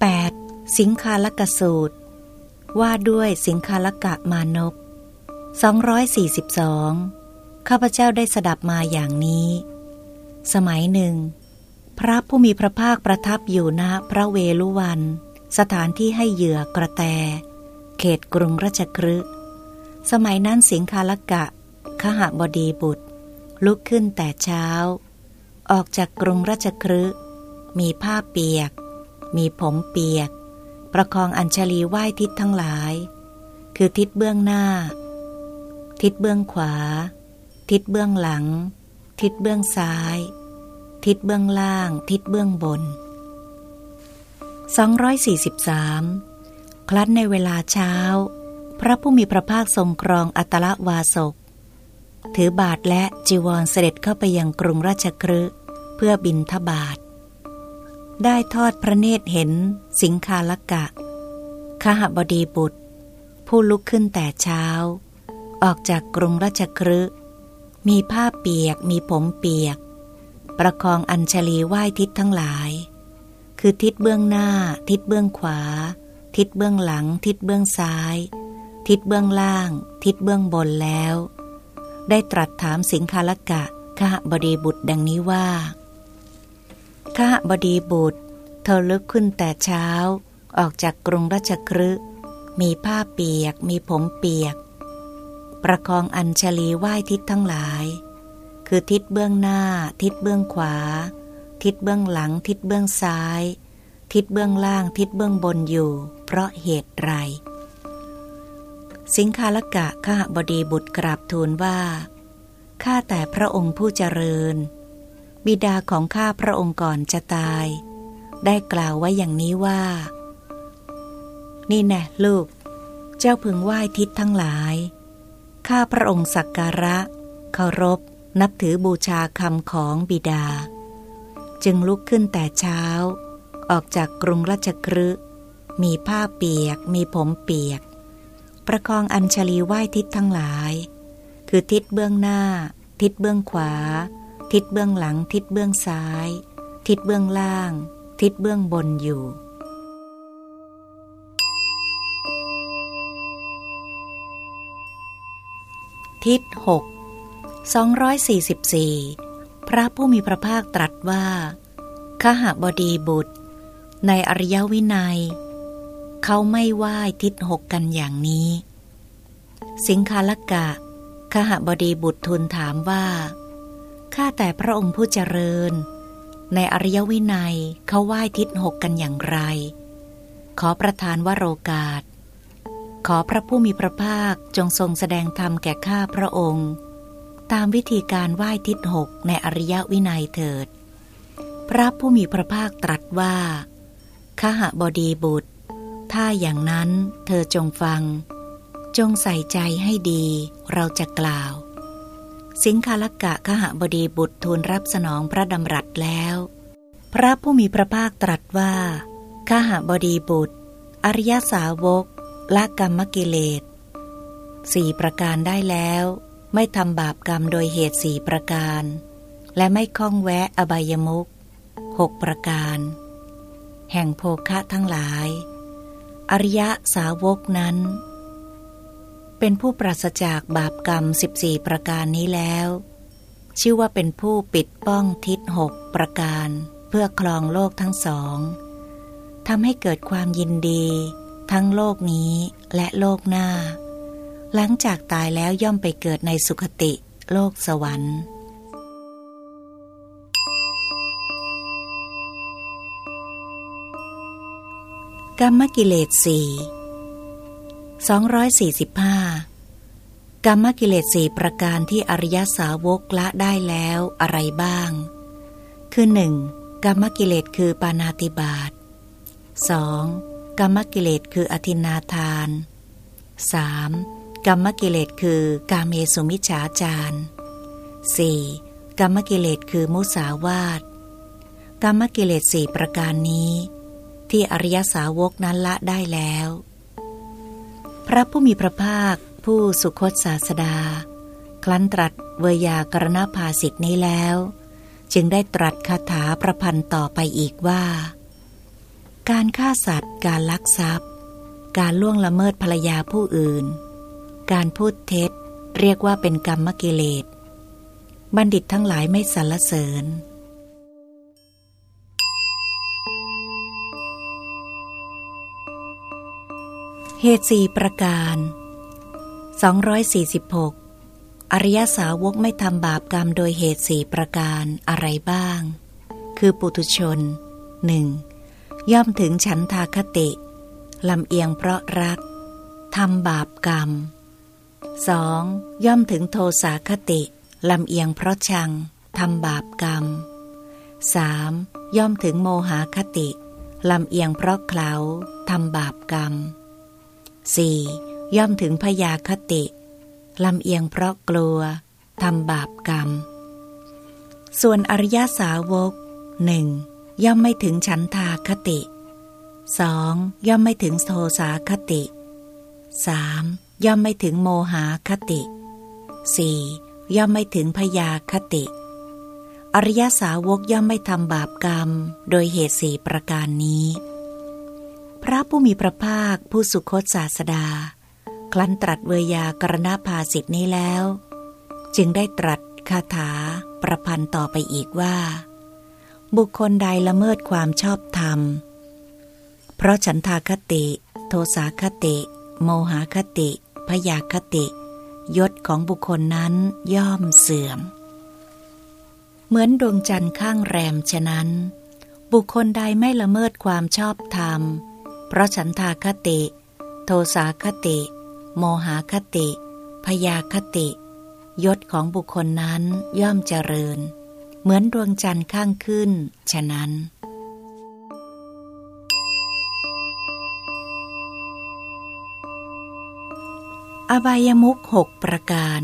8. สิงคาลกสูตร ว่าด้วยสิงคาลกะมานพ242 ข้าพเจ้าได้สดับมาอย่างนี้ สมัยหนึ่ง พระผู้มีพระภาคประทับอยู่ณพระเวลุวัน สถานที่ให้เหยื่อกระแต เขตกรุงราชครึสมัยนั้นสิงคาลกะ ขหบดีบุตร ลุกขึ้นแต่เช้า ออกจากกรุงราชครึมีผ้าเปียก มีผมเปียก ประคองอัญชลีไหว้ทิศทั้งหลาย คือทิศเบื้องหน้า ทิศเบื้องขวา ทิศเบื้องหลัง ทิศเบื้องซ้าย ทิศเบื้องล่าง ทิศเบื้องบน 243 คลั้นในเวลาเช้า พระผู้มีพระภาคทรงครองอัตลวาสก ถือบาทและจีวรเสด็จเข้าไปยังกรุงราชครืเพื่อบินทบาท ได้ทอดพระเนตรเห็น สิงคาลกะขหบดีบุตร ผู้ลุกขึ้นแต่เช้า ออกจากกรุงราชครืมีผ้าเปียกมีผมเปียก ประคองอัญชลีไหว้ทิศทั้งหลาย คือทิศเบื้องหน้า ทิศเบื้องขวา ทิศเบื้องหลัง ทิศเบื้องซ้าย ทิศเบื้องล่าง ทิศเบื้องบนแล้ว ได้ตรัสถามสิงคาลกะขหบดีบุตรดังนี้ว่า ขหบดีบุตร เธอลุกขึ้นแต่เช้า ออกจากกรุงราชครึมีผ้าเปียก มีผมเปียก ประคองอัญชลีไหว้ทิศทั้งหลาย คือทิศเบื้องหน้า ทิศเบื้องขวา ทิศเบื้องหลัง ทิศเบื้องซ้าย ทิศเบื้องล่าง ทิศเบื้องบนอยู่ เพราะเหตุไร สิงคาลกะข้าบดีบุตรกราบทูลว่า ข้าแต่พระองค์ผู้เจริญ บิดาของข้าพระองค์ก่อนจะตาย ได้กล่าวไว้อย่างนี้ว่า นี่แน่ลูก เจ้าพึงไหว้ทิศทั้งหลาย ข้าพระองค์สักการะ เคารพ นับถือบูชาคำของบิดา จึงลุกขึ้นแต่เช้า ออกจากกรุงราชครึมีผ้าเปียก มีผมเปียก ประคองอัญชลีไหว้ทิศทั้งหลาย คือทิศเบื้องหน้า ทิศเบื้องขวา ทิศเบื้องหลัง ทิศเบื้องซ้าย ทิศเบื้องล่าง ทิศเบื้องบนอยู่ ทิศหก244พระผู้มีพระภาคตรัสว่าขหบดีบุตร ในอริยวินัย เขาไม่ไหว้ทิศหกกันอย่างนี้ สิงคาลกะขหบดีบุตรทูลถามว่า ข้าแต่พระองค์ผู้เจริญ ในอริยวินัยเขาไหว้ทิศหกกันอย่างไร ขอประทานวโรกาส ขอพระผู้มีพระภาคจงทรงแสดงธรรมแก่ข้าพระองค์ ตามวิธีการไหว้ทิศหกในอริยวินัยเถิด พระผู้มีพระภาคตรัสว่าขหบดีบุตร ถ้าอย่างนั้นเธอจงฟัง จงใส่ใจให้ดีเราจะกล่าว สิงคาลกะขหบดีบุตรทูลรับสนองพระดำรัสแล้ว พระผู้มีพระภาคตรัสว่าขหบดีบุตร อริยสาวกละกรรมกิเลสสี่ประการได้แล้ว ไม่ทำบาปกรรมโดยเหตุสี่ประการ และไม่คล้องแวะอบายมุกหกประการ แห่งโภคะทั้งหลาย อริยสาวกนั้น เป็นผู้ปราศจากบาปกรรม 14 ประการนี้แล้ว ชื่อว่าเป็นผู้ปิดป้องทิศหกประการ เพื่อคลองโลกทั้งสองทำให้เกิดความยินดี ทั้งโลกนี้และโลกหน้า หลังจากตายแล้วย่อมไปเกิดในสุคติโลกสวรรค์กรรมกิเลสสี่245 กรรมกิเลสสี่ประการที่อริยสาวกละได้แล้วอะไรบ้าง คือหนึ่งกรรมกิเลสคือปานาติบาต 2. กรรมกิเลสคืออธินาทาน 3. กรรมกิเลสคือกาเมสุมิจฉาจาร 4. กรรมกิเลสคือมุสาวาทกรรมกิเลสสี่ประการนี้ ที่อริยสาวกนั้นละได้แล้ว พระผู้มีพระภาค ผู้สุคตศาสดา คลั้นตรัสเวยากรณภาสิทธินี้แล้ว จึงได้ตรัสคาถาประพันธ์ต่อไปอีกว่า การฆ่าสัตว์ การลักทรัพย์ การล่วงละเมิดภรรยาผู้อื่น การพูดเท็จเรียกว่าเป็นกรรมกิเลส บัณฑิตทั้งหลายไม่สรรเสริญเหตุสี่ประการ 246 อริยสาวกไม่ทำบาปกรรมโดยเหตุสี่ประการอะไรบ้าง คือปุถุชนหนึ่งย่อมถึงฉันทาคติลำเอียงเพราะรักทำบาปกรรม 2. ย่อมถึงโทสาคติลำเอียงเพราะชังทำบาปกรรม 3. ย่อมถึงโมหาคติลำเอียงเพราะเคลาทำบาปกรรม 4. ย่อมถึงพยาคติลำเอียงเพราะกลัวทำบาปกรรม ส่วนอริยสาวกหนึ่งย่อมไม่ถึงฉันทาคติ 2. ย่อมไม่ถึงโทสาคติ 3. ย่อมไม่ถึงโมหาคติ 4. ย่อมไม่ถึงพยาคติ อริยสาวกย่อมไม่ทำบาปกรรม โดยเหตุสี่ประการนี้ พระผู้มีพระภาคผู้สุคตศาสดา คลั้นตรัสเวยากรณาภาสิทธินี้แล้ว จึงได้ตรัสคาถาประพันธ์ต่อไปอีกว่า บุคคลใดละเมิดความชอบธรรม เพราะฉันทาคติ โทสาคติ โมหคติ พยาคติ ยศของบุคคลนั้นย่อมเสื่อม เหมือนดวงจันทร์ข้างแรมฉะนั้น บุคคลใดไม่ละเมิดความชอบธรรม เพราะฉันทาคติ โทสาคติ โมหคติ พยาคติ ยศของบุคคลนั้นย่อมเจริญ เหมือนดวงจันทร์ข้างขึ้น ฉะนั้น อบายมุกหกประการ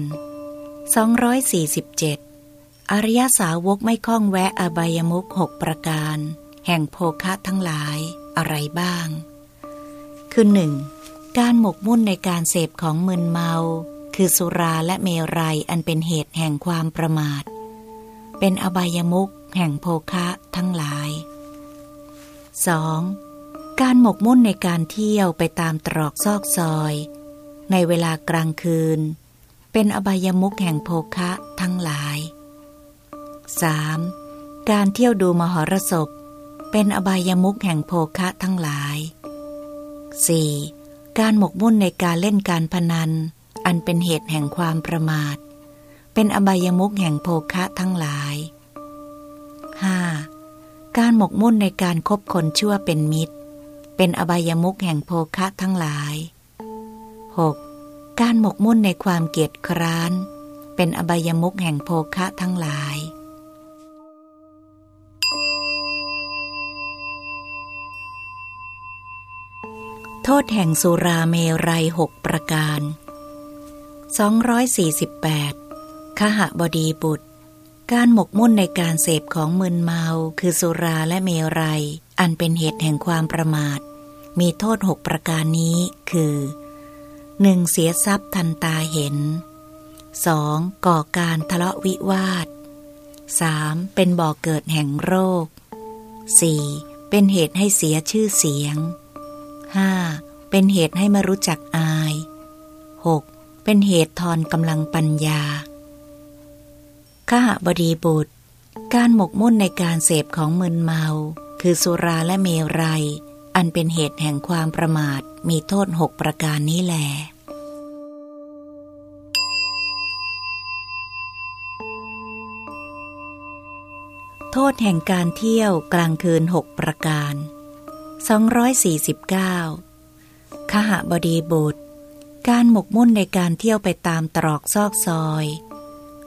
247 อริยสาวกไม่คล้องแวะอบายมุกหกประการ แห่งโภคะทั้งหลายอะไรบ้าง คือหนึ่ง การหมกมุ่นในการเสพของมึนเมา คือสุราและเมรัยอันเป็นเหตุแห่งความประมาท เป็นอบายมุขแห่งโภคะทั้งหลาย 2. การหมกมุ่นในการเที่ยวไปตามตรอกซอกซอย ในเวลากลางคืน เป็นอบายมุขแห่งโภคะทั้งหลาย 3. การเที่ยวดูมหรสพ เป็นอบายมุขแห่งโภคะทั้งหลาย 4. การหมกมุ่นในการเล่นการพนัน อันเป็นเหตุแห่งความประมาท เป็นอบายมุกแห่งโภคะทั้งหลาย 5. การหมกมุ่นในการครบคนชั่วเป็นมิตร เป็นอบายมุกแห่งโภคะทั้งหลาย 6. การหมกมุ่นในความเกียจคร้าน เป็นอบายมุกแห่งโภคะทั้งหลาย โทษแห่งสุราเมรัยหกประการ 248 ขหบดีบุตร การหมกมุ่นในการเสพของมึนเมา คือสุราและเมรัย อันเป็นเหตุแห่งความประมาท มีโทษหกประการนี้คือ 1. เสียทรัพย์ทันตาเห็น 2. ก่อการทะเลาะวิวาท 3. เป็นบ่อเกิดแห่งโรค 4. เป็นเหตุให้เสียชื่อเสียง 5. เป็นเหตุให้มารู้จักอาย 6. เป็นเหตุทอนกำลังปัญญาขหบดีบุตร การหมกมุ่นในการเสพของมึนเมา คือสุราและเมรัย อันเป็นเหตุแห่งความประมาทมีโทษหกประการนี้แหลโทษแห่งการเที่ยวกลางคืนหกประการ 249 ขหบดีบุตร การหมกมุ่นในการเที่ยวไปตามตรอกซอกซอย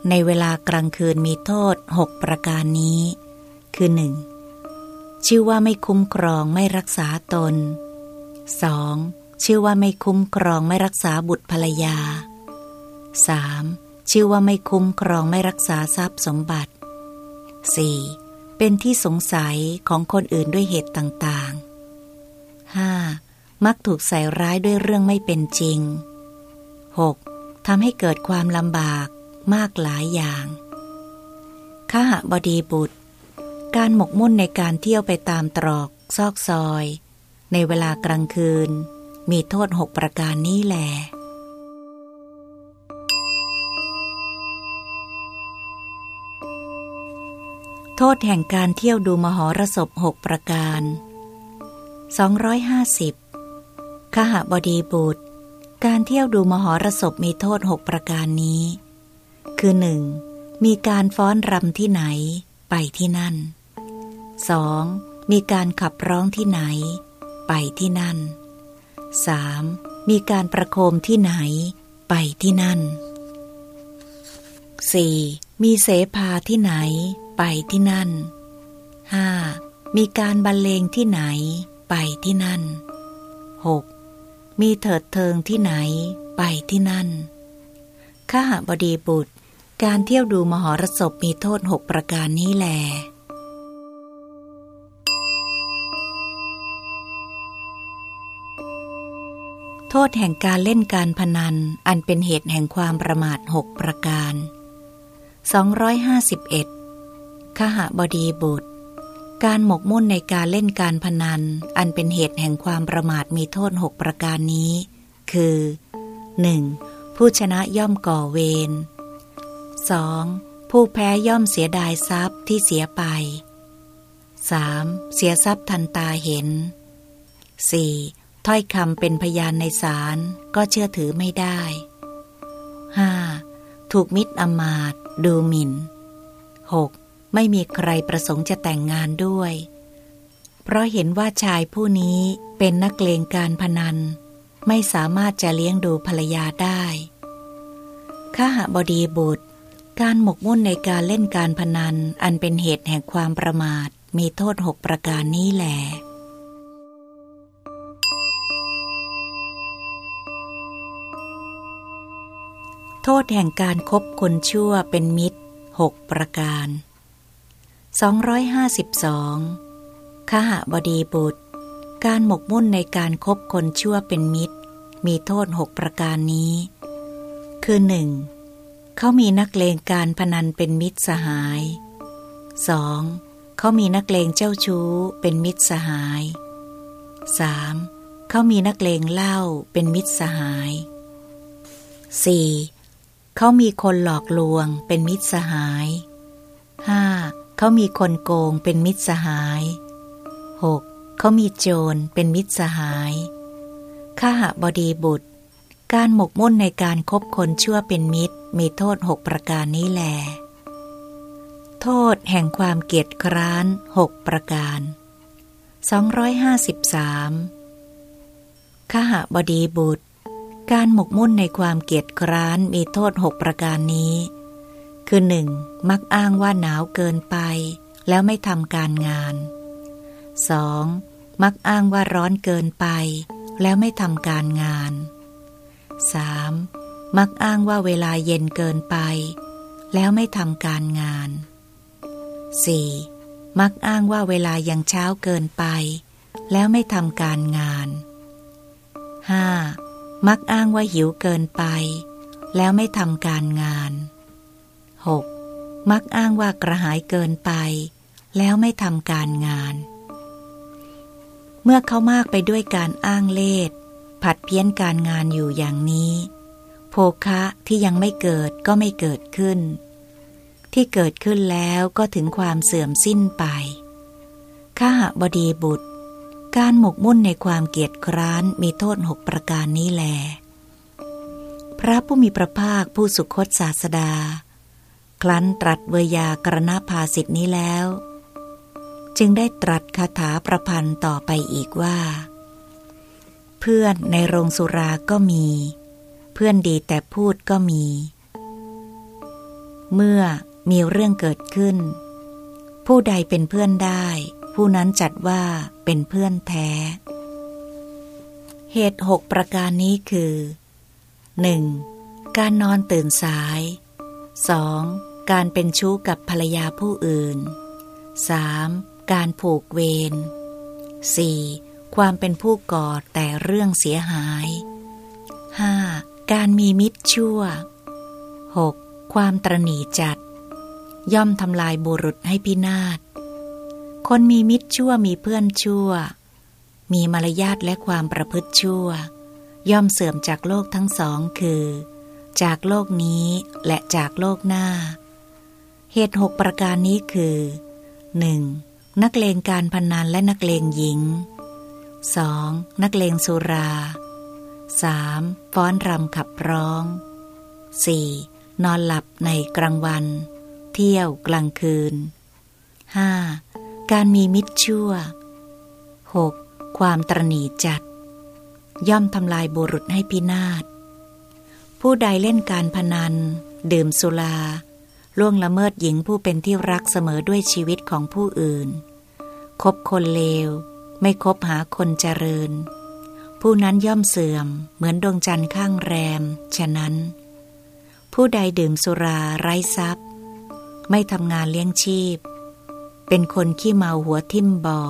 ในเวลากลางคืนมีโทษหกประการนี้ คือหนึ่งชื่อว่าไม่คุ้มครองไม่รักษาตน 2. ชื่อว่าไม่คุ้มครองไม่รักษาบุตรภรรยา 3. ชื่อว่าไม่คุ้มครองไม่รักษาทรัพย์สมบัติ 4. เป็นที่สงสัยของคนอื่นด้วยเหตุต่างๆ 5. มักถูกใส่ร้ายด้วยเรื่องไม่เป็นจริง 6. ทำให้เกิดความลำบากมากหลายอย่างข้าหบดีบุตร การหมกมุ่นในการเที่ยวไปตามตรอก ซอกซอย ในเวลากลางคืน มีโทษหกประการนี้แหละโทษแห่งการเที่ยวดูมหรสพหกประการ 250 ขหบดีบุตร การเที่ยวดูมหรสพมีโทษหกประการนี้ คือหนึ่งมีการฟ้อนรำที่ไหนไปที่นั่น 2. มีการขับร้องที่ไหน ไปที่นั่น 3. มีการประโคมที่ไหน ไปที่นั่น 4. มีเสภาที่ไหน ไปที่นั่น 5. มีการบรรเลงที่ไหน ไปที่นั่น 6. มีเถิดเทิงที่ไหนไปที่นั่นข้าหบดีบุตร การเที่ยวดูมหรสพมีโทษหกประการนี้แหลโทษแห่งการเล่นการพนัน อันเป็นเหตุแห่งความประมาทหกประการ 251ขหบดีบุตร การหมกมุ่นในการเล่นการพนัน อันเป็นเหตุแห่งความประมาทมีโทษหกประการนี้ คือ 1. ผู้ชนะย่อมก่อเวร 2. ผู้แพ้ย่อมเสียดายทรัพย์ที่เสียไป 3. เสียทรัพย์ทันตาเห็น 4. ถ้อยคำเป็นพยานในศาลก็เชื่อถือไม่ได้ 5. ถูกมิตรอมาตดูหมิ่น 6. ไม่มีใครประสงค์จะแต่งงานด้วย เพราะเห็นว่าชายผู้นี้เป็นนักเลงการพนัน ไม่สามารถจะเลี้ยงดูภรรยาได้ข้าหบดีบุตร การหมกมุ่นในการเล่นการพนันอันเป็นเหตุแห่งความประมาทมีโทษหกประการนี้แหละโทษแห่งการครบคนชั่วเป็นมิตรหกประการ 252ขหบดีบุตร การหมกมุ่นในการครบคนชั่วเป็นมิตร มีโทษหกประการนี้ คือหนึ่งเขามีนักเลงการพนันเป็นมิตรสหาย 2. เขามีนักเลงเจ้าชู้เป็นมิตรสหาย 3. เขามีนักเลงเหล้าเป็นมิตรสหาย 4. เขามีคนหลอกลวงเป็นมิตรสหาย 5. เขามีคนโกงเป็นมิตรสหาย 6. เขามีโจรเป็นมิตรสหายข้าหบดีบุตร การหมกมุ่นในการครบคนชั่วเป็นมิตร มีโทษหกประการนี้แล โทษแห่งความเกียจคร้านหกประการ 253ขหบดีบุตร การหมกมุ่นในความเกียจคร้านมีโทษหกประการนี้ คือหนึ่งมักอ้างว่าหนาวเกินไป แล้วไม่ทำการงาน 2. มักอ้างว่าร้อนเกินไป แล้วไม่ทำการงาน 3. มักอ้างว่าเวลาเย็นเกินไป แล้วไม่ทำการงาน 4. มักอ้างว่าเวลายังเช้าเกินไป แล้วไม่ทำการงาน 5. มักอ้างว่าหิวเกินไป แล้วไม่ทำการงาน 6. มักอ้างว่ากระหายเกินไป แล้วไม่ทำการงาน เมื่อเขามากไปด้วยการอ้างเลสผัดเพี้ยนการงานอยู่อย่างนี้ โภคะที่ยังไม่เกิดก็ไม่เกิดขึ้น ที่เกิดขึ้นแล้วก็ถึงความเสื่อมสิ้นไปข้าหบดีบุตร การหมกมุ่นในความเกียจคร้านมีโทษหกประการนี้แล พระผู้มีพระภาคผู้สุคตศาสดา คลั้นตรัสเวยากรณภาสิทธินี้แล้ว จึงได้ตรัสคาถาประพันธ์ต่อไปอีกว่า เพื่อนในโรงสุราก็มี เพื่อนดีแต่พูดก็มี เมื่อมีเรื่องเกิดขึ้น ผู้ใดเป็นเพื่อนได้ ผู้นั้นจัดว่าเป็นเพื่อนแท้ เหตุหกประการนี้คือ 1. การนอนตื่นสาย 2. การเป็นชู้กับภรรยาผู้อื่น 3. การผูกเวร 4. ความเป็นผู้ก่อแต่เรื่องเสียหาย 5. การมีมิตรชั่ว 6. ความตรณีจัด ย่อมทำลายบุรุษให้พินาศ คนมีมิตรชั่วมีเพื่อนชั่ว มีมารยาทและความประพฤติชั่ว ย่อมเสื่อมจากโลกทั้งสองคือ จากโลกนี้และจากโลกหน้า เหตุหกประการนี้คือ 1. นักเลงการพนันและนักเลงหญิง 2. นักเลงสุรา 3. ฟ้อนรำขับร้อง 4. นอนหลับในกลางวัน เที่ยวกลางคืน 5. การมีมิตรชั่ว 6. ความตรณีจัด ย่อมทำลายบุรุษให้พินาศ ผู้ใดเล่นการพนัน ดื่มสุรา ล่วงละเมิดหญิงผู้เป็นที่รักเสมอด้วยชีวิตของผู้อื่น คบคนเลว ไม่คบหาคนเจริญ ผู้นั้นย่อมเสื่อม เหมือนดวงจันทร์ข้างแรม ฉะนั้น ผู้ใดดื่มสุราไร้ทรัพย์ ไม่ทำงานเลี้ยงชีพ เป็นคนขี้เมาหัวทิ่มบ่อ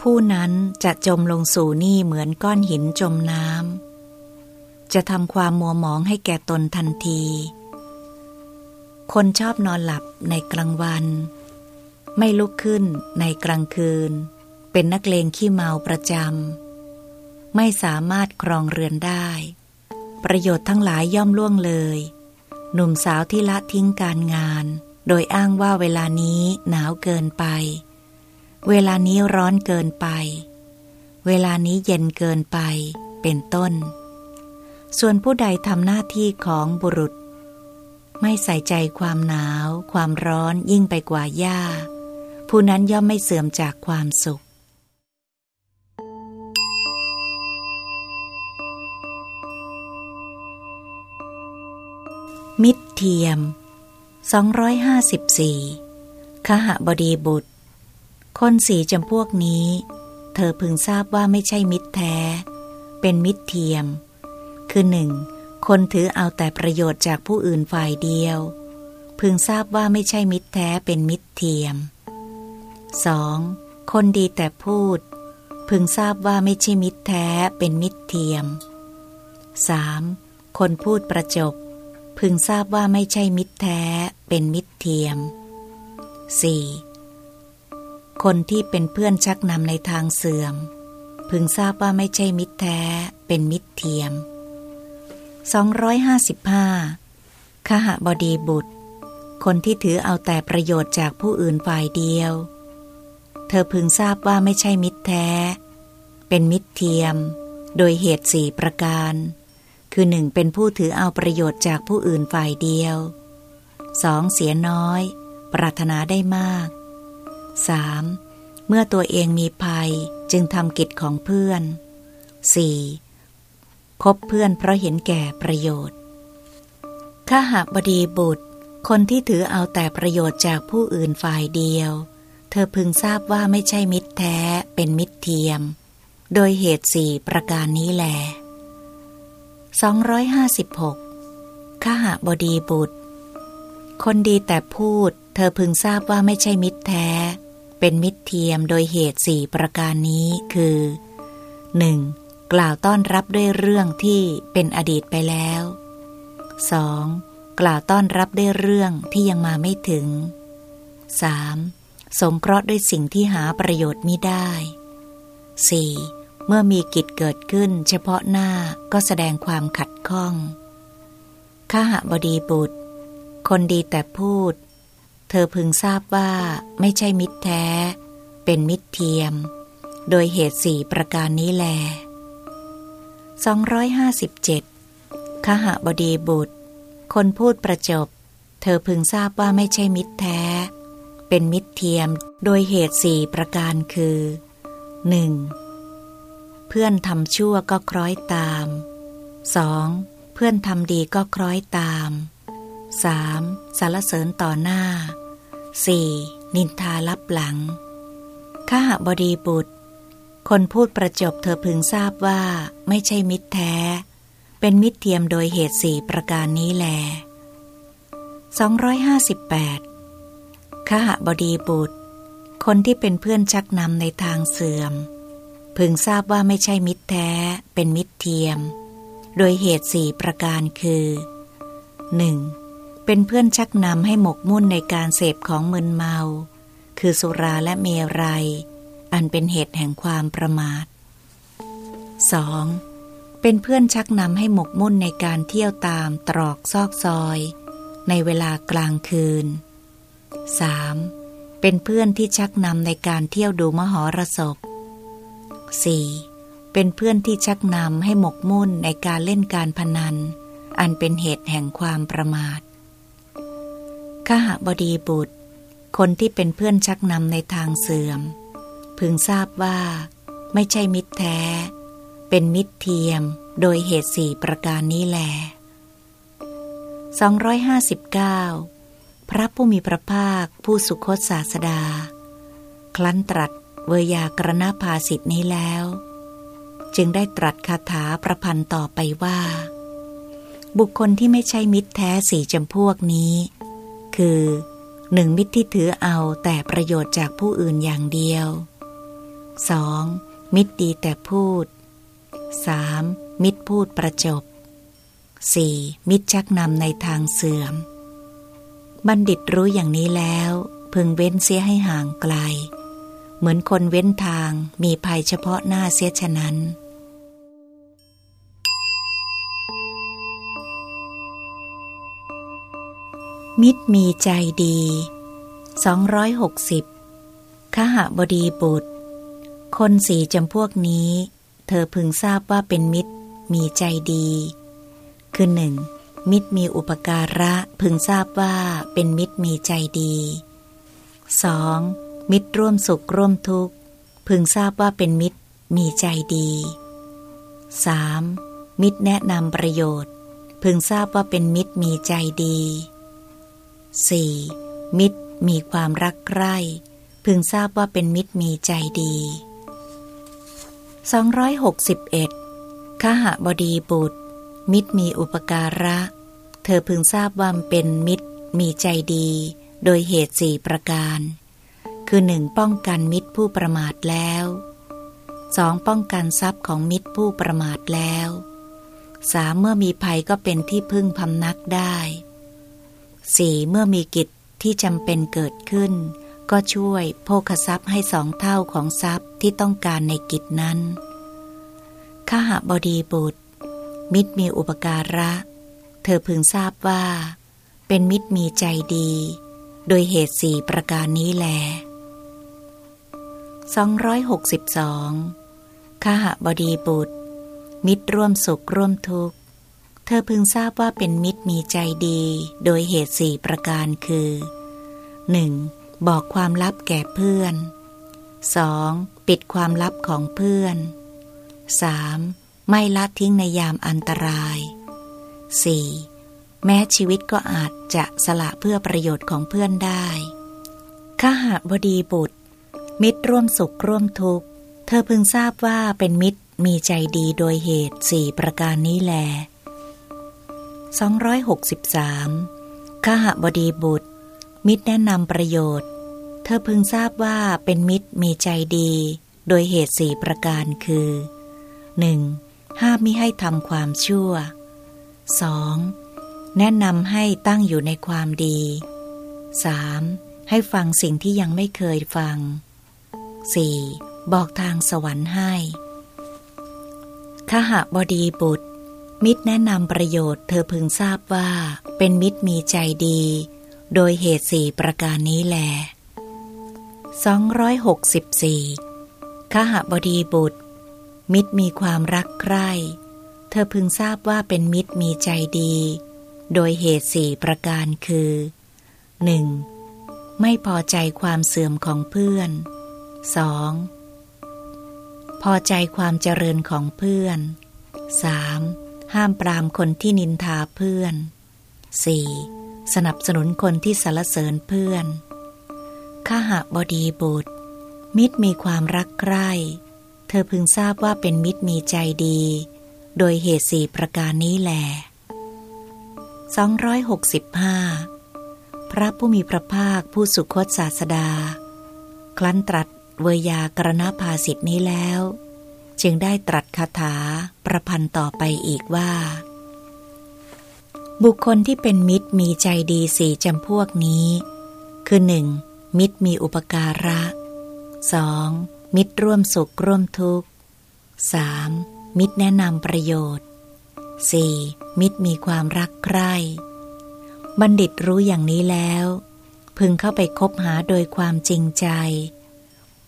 ผู้นั้นจะจมลงสู่นี่เหมือนก้อนหินจมน้ำจะทำความมัวหมองให้แก่ตนทันที คนชอบนอนหลับในกลางวัน ไม่ลุกขึ้นในกลางคืน เป็นนักเลงขี้เมาประจำไม่สามารถครองเรือนได้ ประโยชน์ทั้งหลายย่อมล่วงเลย หนุ่มสาวที่ละทิ้งการงาน โดยอ้างว่าเวลานี้หนาวเกินไป เวลานี้ร้อนเกินไป เวลานี้เย็นเกินไป เป็นต้น ส่วนผู้ใดทำหน้าที่ของบุรุษ ไม่ใส่ใจความหนาว ความร้อนยิ่งไปกว่าหญ้า ผู้นั้นย่อมไม่เสื่อมจากความสุข มิตรเทียม 254ขหบดีบุตร คนสี่จำพวกนี้ เธอพึงทราบว่าไม่ใช่มิตรแท้ เป็นมิตรเทียม คือหนึ่ง คนถือเอาแต่ประโยชน์จากผู้อื่นฝ่ายเดียว พึงทราบว่าไม่ใช่มิตรแท้เป็นมิตรเทียม 2. คนดีแต่พูด พึงทราบว่าไม่ใช่มิตรแท้เป็นมิตรเทียม 3. คนพูดประจบ พึงทราบว่าไม่ใช่มิตรแท้เป็นมิตรเทียม 4. คนที่เป็นเพื่อนชักนำในทางเสื่อม พึงทราบว่าไม่ใช่มิตรแท้เป็นมิตรเทียม 255คหบดีบุตร คนที่ถือเอาแต่ประโยชน์จากผู้อื่นฝ่ายเดียว เธอพึงทราบว่าไม่ใช่มิตรแท้ เป็นมิตรเทียม โดยเหตุสี่ประการ คือหนึ่งเป็นผู้ถือเอาประโยชน์จากผู้อื่นฝ่ายเดียวสองเสียน้อย ปรารถนาได้มาก 3. เมื่อตัวเองมีภัยจึงทำกิจของเพื่อน 4. คบเพื่อนเพราะเห็นแก่ประโยชน์ข้าหาบดีบุตร คนที่ถือเอาแต่ประโยชน์จากผู้อื่นฝ่ายเดียว เธอพึงทราบว่าไม่ใช่มิตรแท้เป็นมิตรเทียม โดยเหตุสี่ประการนี้แหล256ข้าหาบดีบุตร คนดีแต่พูด เธอพึงทราบว่าไม่ใช่มิตรแท้ เป็นมิตรเทียมโดยเหตุสี่ประการนี้คือ 1. กล่าวต้อนรับด้วยเรื่องที่เป็นอดีตไปแล้ว 2. กล่าวต้อนรับด้วยเรื่องที่ยังมาไม่ถึง 3. สงเคราะห์ด้วยสิ่งที่หาประโยชน์มิได้ 4. เมื่อมีกิจเกิดขึ้นเฉพาะหน้าก็แสดงความขัดข้องข้าหบดีบุตร คนดีแต่พูด เธอพึงทราบว่าไม่ใช่มิตรแท้ เป็นมิตรเทียม โดยเหตุสี่ประการนี้แล 257ขหบดีบุตร คนพูดประจบ เธอพึงทราบว่าไม่ใช่มิตรแท้ เป็นมิตรเทียมโดยเหตุสี่ประการคือ 1. เพื่อนทำชั่วก็คล้อยตาม 2. เพื่อนทำดีก็คล้อยตาม 3. สารเสริญต่อหน้า 4. นินทาลับหลังข้าบดีบุตร คนพูดประจบเธอพึงทราบว่าไม่ใช่มิตรแท้ เป็นมิตรเทียมโดยเหตุสี่ประการนี้แล 258ขหบดีบุตร คนที่เป็นเพื่อนชักนำในทางเสื่อม พึงทราบว่าไม่ใช่มิตรแท้ เป็นมิตรเทียม โดยเหตุสี่ประการคือ 1. เป็นเพื่อนชักนำให้หมกมุ่นในการเสพของมึนเมา คือสุราและเมรัย อันเป็นเหตุแห่งความประมาท 2. เป็นเพื่อนชักนำให้หมกมุ่นในการเที่ยวตามตรอกซอกซอย ในเวลากลางคืน 3. เป็นเพื่อนที่ชักนำในการเที่ยวดูมหรสพ 4. เป็นเพื่อนที่ชักนำให้หมกมุ่นในการเล่นการพนัน อันเป็นเหตุแห่งความประมาทขหบดีบุตร คนที่เป็นเพื่อนชักนำในทางเสื่อม พึงทราบว่า ไม่ใช่มิตรแท้ เป็นมิตรเทียมโดยเหตุสี่ประการนี้แหล259 พระผู้มีพระภาคผู้สุคตศาสดา คลั้นตรัสเวยากรณภาสิทธินี้แล้ว จึงได้ตรัสคาถาประพันธ์ต่อไปว่า บุคคลที่ไม่ใช่มิตรแท้สี่จำพวกนี้ คือหนึ่งมิตรที่ถือเอาแต่ประโยชน์จากผู้อื่นอย่างเดียว 2. มิตรดีแต่พูด 3. มิตรพูดประจบ 4. มิตรชักนำในทางเสื่อม บัณฑิตรู้อย่างนี้แล้ว พึงเว้นเสียให้ห่างไกล เหมือนคนเว้นทางมีภัยเฉพาะหน้าเสียฉะนั้นมิตรมีใจดี 260ขหบดีบุตร คนสี่จำพวกนี้ เธอพึงทราบว่าเป็นมิตร มีใจดี คือหนึ่งมิตรมีอุปการะพึงทราบว่าเป็นมิตรมีใจดี 2. มิตรร่วมสุขร่วมทุกข์ พึงทราบว่าเป็นมิตรมีใจดี 3. มิตรแนะนำประโยชน์ พึงทราบว่าเป็นมิตรมีใจดี 4. มิตรมีความรักใคร่ พึงทราบว่าเป็นมิตรมีใจดี 261ขหบดีบุตร มิตรมีอุปการะ เธอพึงทราบว่าเป็นมิตร มีใจดี โดยเหตุสี่ประการ คือหนึ่งป้องกันมิตรผู้ประมาทแล้วสองป้องกันทรัพย์ของมิตรผู้ประมาทแล้วสามเมื่อมีภัยก็เป็นที่พึ่งพำนักได้สี่เมื่อมีกิจที่จำเป็นเกิดขึ้น ก็ช่วยโภคทรัพย์ให้สองเท่าของทรัพย์ที่ต้องการในกิจนั้นข้าหบดีบุตร มิตรมีอุปการะ เธอพึงทราบว่า เป็นมิตรมีใจดี โดยเหตุสี่ประการนี้แล 262ข้าหบดีบุตร มิตรร่วมสุขร่วมทุกข์ เธอพึงทราบว่าเป็นมิตรมีใจดี โดยเหตุสี่ประการคือ 1. บอกความลับแก่เพื่อน 2. ปิดความลับของเพื่อน 3. ไม่ละทิ้งในยามอันตราย 4. แม้ชีวิตก็อาจจะสละเพื่อประโยชน์ของเพื่อนได้ข้าหาบดีบุตร มิตรร่วมสุขร่วมทุกข์ เธอพึงทราบว่าเป็นมิตรมีใจดีโดยเหตุสี่ประการนี้แล 263ข้าหบดีบุตร มิตรแนะนำประโยชน์ เธอพึงทราบว่าเป็นมิตรมีใจดี โดยเหตุสี่ประการคือ 1. ห้ามมิให้ทำความชั่ว 2. แนะนำให้ตั้งอยู่ในความดี 3. ให้ฟังสิ่งที่ยังไม่เคยฟัง 4. บอกทางสวรรค์ให้ขหบดีบุตร มิตรแนะนำประโยชน์เธอพึงทราบว่า เป็นมิตรมีใจดี โดยเหตุสี่ประการนี้แล 264ขหบดีบุตร มิตรมีความรักใคร่ เธอพึงทราบว่าเป็นมิตรมีใจดี โดยเหตุสี่ประการคือ 1. ไม่พอใจความเสื่อมของเพื่อน 2. พอใจความเจริญของเพื่อน 3. ห้ามปรามคนที่นินทาเพื่อน 4. สนับสนุนคนที่สรรเสริญเพื่อนข้าหบดีบุตร มิตรมีความรักใคร่เธอพึงทราบว่าเป็นมิตรมีใจดี โดยเหตุสี่ประการนี้แหล265 พระผู้มีพระภาคผู้สุคตศาสดาคลั้นตรัสเวยากรณภาสิทธินี้แล้ว จึงได้ตรัสคาถาประพันธ์ต่อไปอีกว่า บุคคลที่เป็นมิตรมีใจดีสี่จำพวกนี้ คือหนึ่งมิตรมีอุปการะสองมิตรร่วมสุขร่วมทุกข์ 3. มมิตรแนะนำประโยชน์ 4. มิตรมีความรักใคร่ บัณฑิตรู้อย่างนี้แล้ว พึงเข้าไปคบหาโดยความจริงใจ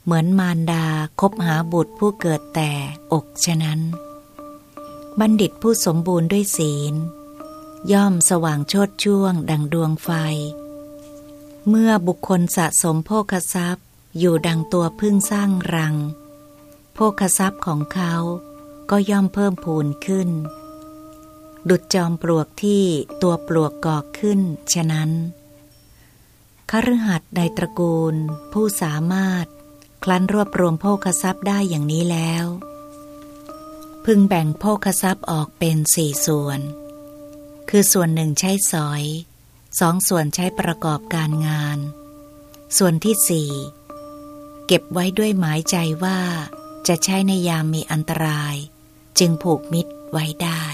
เหมือนมารดาคบหาบุตรผู้เกิดแต่อกฉะนั้น บัณฑิตผู้สมบูรณ์ด้วยศีล ย่อมสว่างโชดช่วง ดังดวงไฟ เมื่อบุคคลสะสมโภคทรัพย์ อยู่ดังตัวพึ่งสร้างรัง โภคทรัพย์ของเขาก็ย่อมเพิ่มพูนขึ้น ดุดจอมปลวกที่ตัวปลวกกอขึ้น ฉะนั้นคฤหัสถ์ในตระกูล ผู้สามารถ คลั้นรวบรวมโภคทรัพย์ได้อย่างนี้แล้ว พึงแบ่งโภคทรัพย์ออกเป็นสี่ส่วน คือส่วนหนึ่งใช้สอย สองส่วนใช้ประกอบการงาน ส่วนที่สี่เก็บไว้ด้วยหมายใจว่า จะใช้ในยามมีอันตราย จึงผูกมิตรไว้ได้